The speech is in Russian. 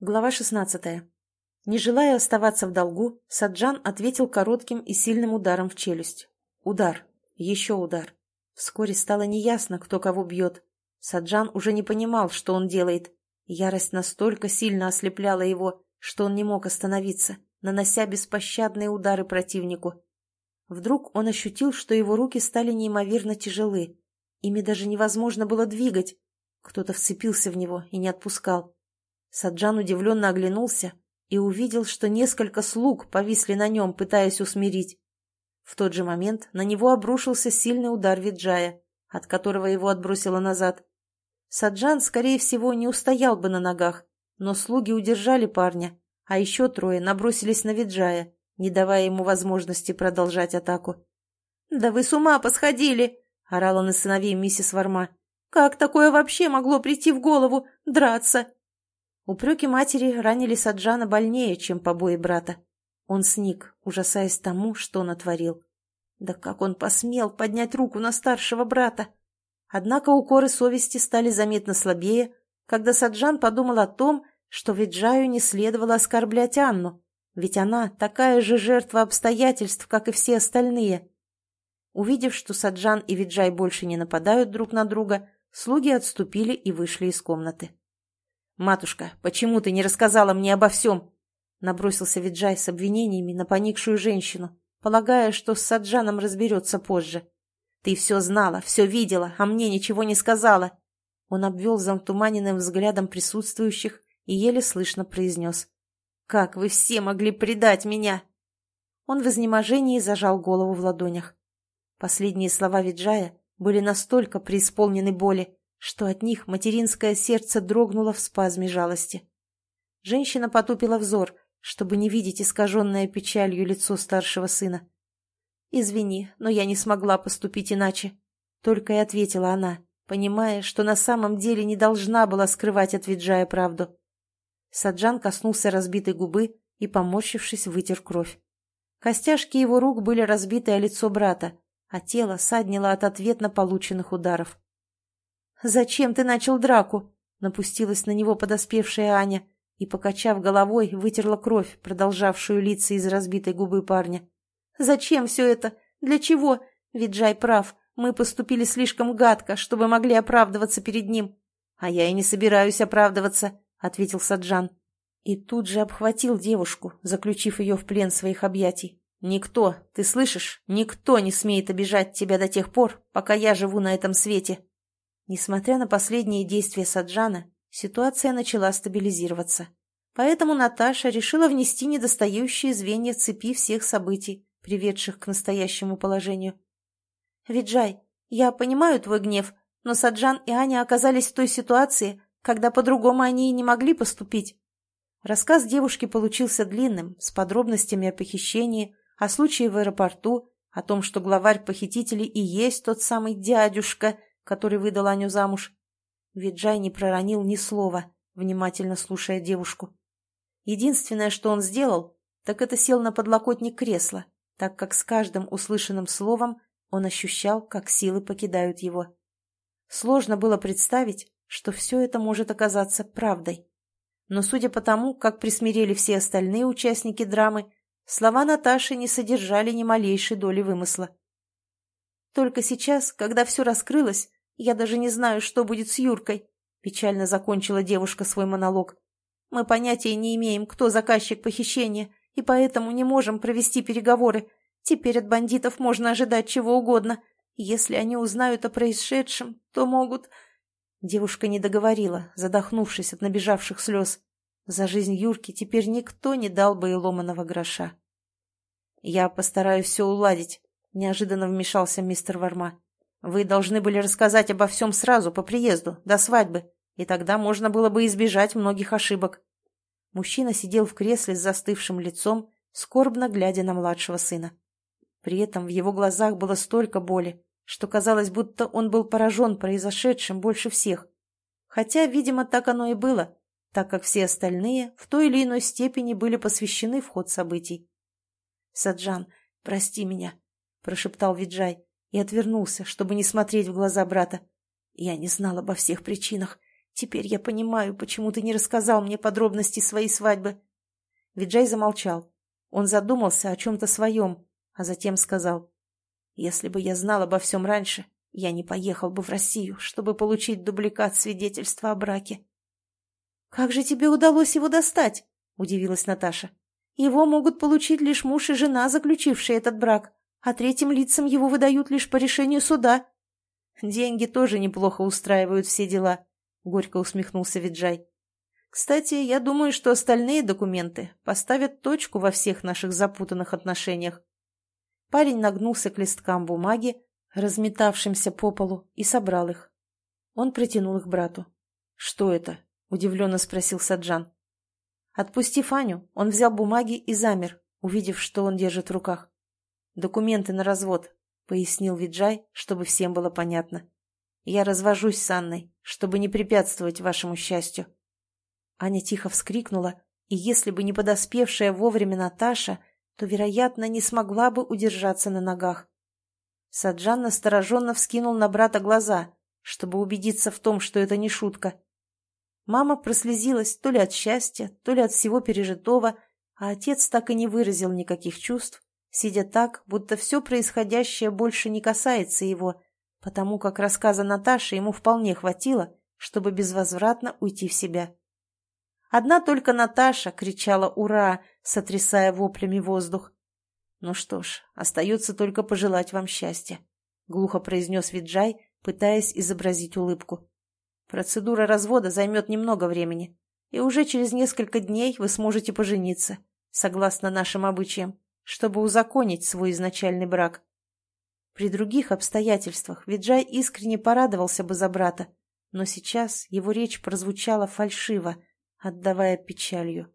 Глава 16. Не желая оставаться в долгу, Саджан ответил коротким и сильным ударом в челюсть. Удар. Еще удар. Вскоре стало неясно, кто кого бьет. Саджан уже не понимал, что он делает. Ярость настолько сильно ослепляла его, что он не мог остановиться, нанося беспощадные удары противнику. Вдруг он ощутил, что его руки стали неимоверно тяжелы. Ими даже невозможно было двигать. Кто-то вцепился в него и не отпускал. Саджан удивленно оглянулся и увидел, что несколько слуг повисли на нем, пытаясь усмирить. В тот же момент на него обрушился сильный удар Виджая, от которого его отбросило назад. Саджан, скорее всего, не устоял бы на ногах, но слуги удержали парня, а еще трое набросились на Виджая, не давая ему возможности продолжать атаку. «Да вы с ума посходили!» — орала на сыновей миссис Варма. «Как такое вообще могло прийти в голову? Драться!» Упреки матери ранили Саджана больнее, чем побои брата. Он сник, ужасаясь тому, что натворил. Да как он посмел поднять руку на старшего брата? Однако укоры совести стали заметно слабее, когда Саджан подумал о том, что Виджаю не следовало оскорблять Анну, ведь она такая же жертва обстоятельств, как и все остальные. Увидев, что Саджан и Виджай больше не нападают друг на друга, слуги отступили и вышли из комнаты. «Матушка, почему ты не рассказала мне обо всем?» Набросился Виджай с обвинениями на поникшую женщину, полагая, что с Саджаном разберется позже. «Ты все знала, все видела, а мне ничего не сказала!» Он обвел затуманенным взглядом присутствующих и еле слышно произнес. «Как вы все могли предать меня?» Он в изнеможении зажал голову в ладонях. Последние слова Виджая были настолько преисполнены боли, что от них материнское сердце дрогнуло в спазме жалости. Женщина потупила взор, чтобы не видеть искаженное печалью лицо старшего сына. «Извини, но я не смогла поступить иначе», — только и ответила она, понимая, что на самом деле не должна была скрывать от Виджая правду. Саджан коснулся разбитой губы и, поморщившись, вытер кровь. Костяшки его рук были разбиты о лицо брата, а тело саднило от ответно полученных ударов. «Зачем ты начал драку?» — напустилась на него подоспевшая Аня и, покачав головой, вытерла кровь, продолжавшую литься из разбитой губы парня. «Зачем все это? Для чего? Ведь Джай прав, мы поступили слишком гадко, чтобы могли оправдываться перед ним». «А я и не собираюсь оправдываться», — ответил Саджан. И тут же обхватил девушку, заключив ее в плен своих объятий. «Никто, ты слышишь, никто не смеет обижать тебя до тех пор, пока я живу на этом свете. Несмотря на последние действия Саджана, ситуация начала стабилизироваться. Поэтому Наташа решила внести недостающие звенья цепи всех событий, приведших к настоящему положению. «Виджай, я понимаю твой гнев, но Саджан и Аня оказались в той ситуации, когда по-другому они и не могли поступить». Рассказ девушки получился длинным, с подробностями о похищении, о случае в аэропорту, о том, что главарь похитителей и есть тот самый дядюшка, который выдал Аню замуж. Виджай не проронил ни слова, внимательно слушая девушку. Единственное, что он сделал, так это сел на подлокотник кресла, так как с каждым услышанным словом он ощущал, как силы покидают его. Сложно было представить, что все это может оказаться правдой. Но судя по тому, как присмирели все остальные участники драмы, слова Наташи не содержали ни малейшей доли вымысла. Только сейчас, когда все раскрылось, я даже не знаю, что будет с Юркой», — печально закончила девушка свой монолог. «Мы понятия не имеем, кто заказчик похищения, и поэтому не можем провести переговоры. Теперь от бандитов можно ожидать чего угодно. Если они узнают о происшедшем, то могут...» Девушка не договорила, задохнувшись от набежавших слез. За жизнь Юрки теперь никто не дал бы и ломаного гроша. «Я постараюсь все уладить», — неожиданно вмешался мистер Варма. Вы должны были рассказать обо всем сразу, по приезду, до свадьбы, и тогда можно было бы избежать многих ошибок. Мужчина сидел в кресле с застывшим лицом, скорбно глядя на младшего сына. При этом в его глазах было столько боли, что казалось, будто он был поражен произошедшим больше всех. Хотя, видимо, так оно и было, так как все остальные в той или иной степени были посвящены в ход событий. «Саджан, прости меня», — прошептал Виджай и отвернулся, чтобы не смотреть в глаза брата. Я не знал обо всех причинах. Теперь я понимаю, почему ты не рассказал мне подробности своей свадьбы. Виджай замолчал. Он задумался о чем-то своем, а затем сказал. Если бы я знал обо всем раньше, я не поехал бы в Россию, чтобы получить дубликат свидетельства о браке. «Как же тебе удалось его достать?» – удивилась Наташа. «Его могут получить лишь муж и жена, заключившие этот брак, а третьим лицам его выдают лишь по решению суда». «Деньги тоже неплохо устраивают все дела», — горько усмехнулся Виджай. «Кстати, я думаю, что остальные документы поставят точку во всех наших запутанных отношениях». Парень нагнулся к листкам бумаги, разметавшимся по полу, и собрал их. Он протянул их брату. «Что это?» — удивленно спросил Саджан. Отпустив Аню, он взял бумаги и замер, увидев, что он держит в руках. «Документы на развод», — пояснил Виджай, чтобы всем было понятно. «Я развожусь с Анной, чтобы не препятствовать вашему счастью». Аня тихо вскрикнула, и если бы не подоспевшая вовремя Наташа, то, вероятно, не смогла бы удержаться на ногах. Саджан настороженно вскинул на брата глаза, чтобы убедиться в том, что это не шутка. Мама прослезилась то ли от счастья, то ли от всего пережитого, а отец так и не выразил никаких чувств, сидя так, будто все происходящее больше не касается его, потому как рассказа Наташи ему вполне хватило, чтобы безвозвратно уйти в себя. Одна только Наташа кричала «Ура!», сотрясая воплями воздух. «Ну что ж, остается только пожелать вам счастья», — глухо произнес Виджай, пытаясь изобразить улыбку. «Процедура развода займет немного времени, и уже через несколько дней вы сможете пожениться, согласно нашим обычаям чтобы узаконить свой изначальный брак. При других обстоятельствах Виджай искренне порадовался бы за брата, но сейчас его речь прозвучала фальшиво, отдавая печалью.